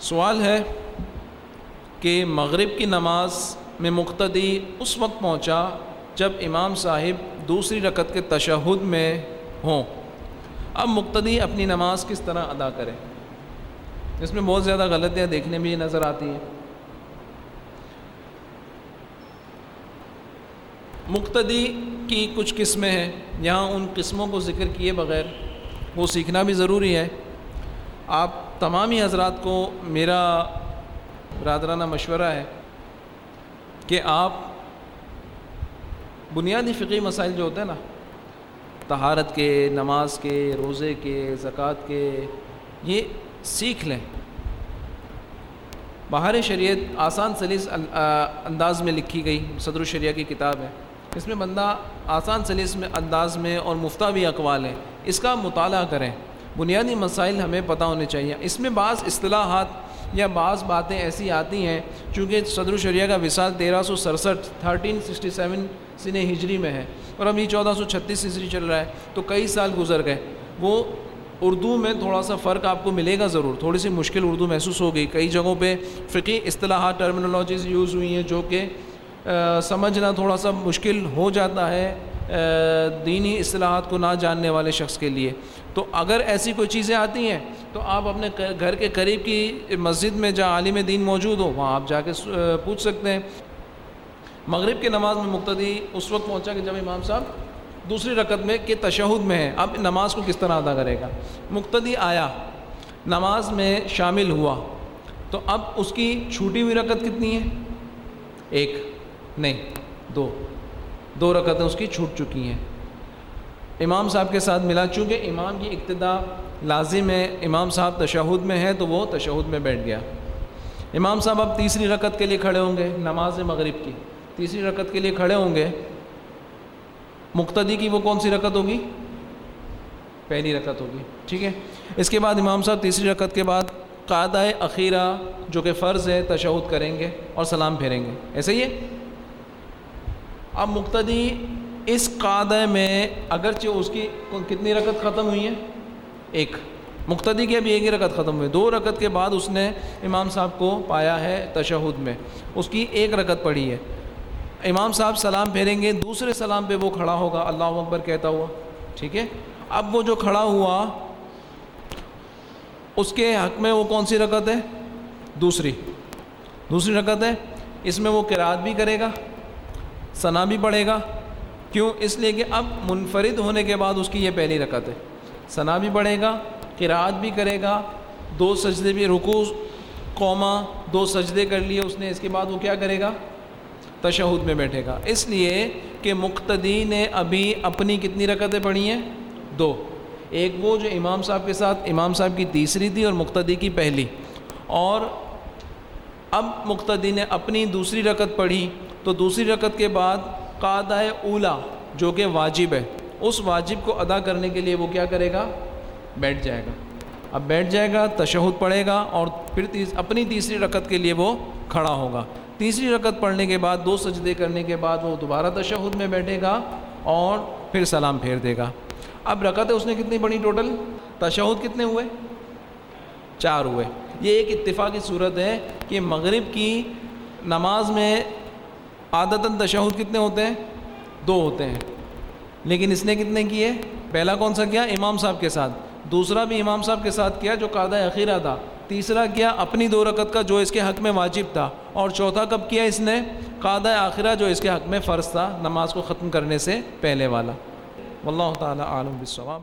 سوال ہے کہ مغرب کی نماز میں مقتدی اس وقت پہنچا جب امام صاحب دوسری رکت کے تشہد میں ہوں۔ اب مقتدی اپنی نماز کس طرح ادا کرے اس میں بہت زیادہ غلطیاں دیکھنے میں نظر آتی ہیں۔ مقتدی کی کچھ قسمیں ہیں۔ یہاں ان قسموں کو ذکر کیے بغیر وہ سیکھنا بھی ضروری ہے۔ آپ تمامی حضرات کو میرا برادرانہ مشورہ ہے کہ آپ بنیادی فقی مسائل جو ہوتے ہیں نا تہارت کے، نماز کے، روزے کے، زکوٰۃ کے، یہ سیکھ لیں۔ بہار شریعت آسان سلیس انداز میں لکھی گئی، صدر الشریعہ کی کتاب ہے۔ اس میں بندہ آسان سلیس میں، انداز میں اور بھی اقوال ہیں۔ اس کا مطالعہ کریں۔ بنیادی مسائل ہمیں پتہ ہونے چاہیے۔ اس میں بعض اصطلاحات یا بعض باتیں ایسی آتی ہیں، چونکہ صدر الشریعہ کا وصال تیرہ سو سڑسٹھ تھرٹین سکسٹی سیون سن ہجری میں ہے اور ابھی چودہ سو چھتیس ہجری چل رہا ہے، تو کئی سال گزر گئے۔ وہ اردو میں تھوڑا سا فرق آپ کو ملے گا ضرور۔ تھوڑی سی مشکل اردو محسوس ہوگی کئی جگہوں پہ فقی اصطلاحات ٹرمنالوجیز یوز ہوئی ہیں جو کہ سمجھنا تھوڑا سا مشکل ہو جاتا ہے۔ دینی اصطلاحات کو نہ جاننے والے شخص کے لیے۔ تو اگر ایسی کوئی چیزیں آتی ہیں، تو آپ اپنے گھر کے قریب کی مسجد میں جہاں عالم دین موجود ہو، وہاں آپ جا کے پوچھ سکتے ہیں۔ مغرب کی نماز میں مقتدی اس وقت پہنچا کہ جب امام صاحب دوسری رکعت میں کہ تشہد میں ہے اب نماز کو کس طرح ادا کرے گا؟ مقتدی آیا، نماز میں شامل ہوا۔ تو اب اس کی چھوٹی ہوئی رکعت کتنی ہے؟ ایک، نہیں، دو۔ دو رکعتیں اس کی چھوٹ چکی ہیں۔ امام صاحب کے ساتھ ملا، چونکہ امام کی ابتدا لازم ہے، امام صاحب تشہد میں ہے تو وہ تشہد میں بیٹھ گیا۔ امام صاحب اب تیسری رکعت کے لیے کھڑے ہوں گے، نماز مغرب کی۔ تیسری رکعت کے لیے کھڑے ہوں گے۔ مقتدی کی وہ کون سی رکعت ہوگی؟ پہلی رکعت ہوگی۔ ٹھیک ہے؟ اس کے بعد امام صاحب تیسری رکعت کے بعد قاعدہ اخیرہ جو کہ فرض ہے، تشہد کریں گے اور سلام پھیریں گے۔ ایسے ہی ہے؟ اب مقتدی اس قاعدہ میں اگرچہ اس کی کتنی رکت ختم ہوئی ہے؟ ایک۔ مقتدی کی ابھی ایک ہی رکت ختم ہوئی۔ دو رکت کے بعد اس نے امام صاحب کو پایا ہے تشہد میں۔ اس کی ایک رکت پڑھی ہے۔ امام صاحب سلام پھیریں گے، دوسرے سلام پہ وہ کھڑا ہوگا۔ اللہ اکبر کہتا ہوا۔ ٹھیک ہے؟ اب وہ جو کھڑا ہوا، اس کے حق میں وہ کون سی رکت ہے؟ دوسری۔ دوسری رکت ہے۔ اس میں وہ کراط بھی کرے گا۔ ثنا بھی پڑھے گا۔ کیوں؟ اس لیے کہ اب منفرد ہونے کے بعد اس کی یہ پہلی رکعت ہے۔ ثنا بھی پڑھے گا قرآت بھی کرے گا، دو سجدے بھی رکو قوما دو سجدے کر لیے اس نے، اس کے بعد وہ کیا کرے گا؟ تشہد میں بیٹھے گا۔ اس لیے کہ مقتدی نے ابھی اپنی کتنی رکعتیں پڑھی ہیں؟ دو۔ ایک وہ جو امام صاحب کے ساتھ، امام صاحب کی تیسری تھی اور مقتدی کی پہلی۔ اور اب مقتدی نے اپنی دوسری رکعت پڑھی۔ تو دوسری رکعت کے بعد قادہ اولا جو کہ واجب ہے، اس واجب کو ادا کرنے کے لیے وہ کیا کرے گا؟ بیٹھ جائے گا۔ اب بیٹھ جائے گا، تشہد پڑھے گا اور پھر اپنی تیسری رکعت کے لیے وہ کھڑا ہوگا۔ تیسری رکعت پڑھنے کے بعد، دو سجدے کرنے کے بعد وہ دوبارہ تشہد میں بیٹھے گا اور پھر سلام پھیر دے گا۔ اب رکعتیں اس نے کتنی پڑھی ٹوٹل؟ تشہد کتنے ہوئے؟ چار ہوئے۔ یہ ایک اتفاقی صورت ہے کہ مغرب کی نماز میں عادتاً تشہد کتنے ہوتے ہیں؟ دو ہوتے ہیں۔ لیکن اس نے کتنے کیے؟ پہلا کون سا کیا؟ امام صاحب کے ساتھ۔ دوسرا بھی امام صاحب کے ساتھ کیا جو قادہ اخیرہ تھا۔ تیسرا کیا؟ اپنی دو رکت کا جو اس کے حق میں واجب تھا۔ اور چوتھا کب کیا اس نے؟ قادہ آخرہ جو اس کے حق میں فرض تھا۔ نماز کو ختم کرنے سے پہلے والا۔ واللہ تعالی عالم بالصواب۔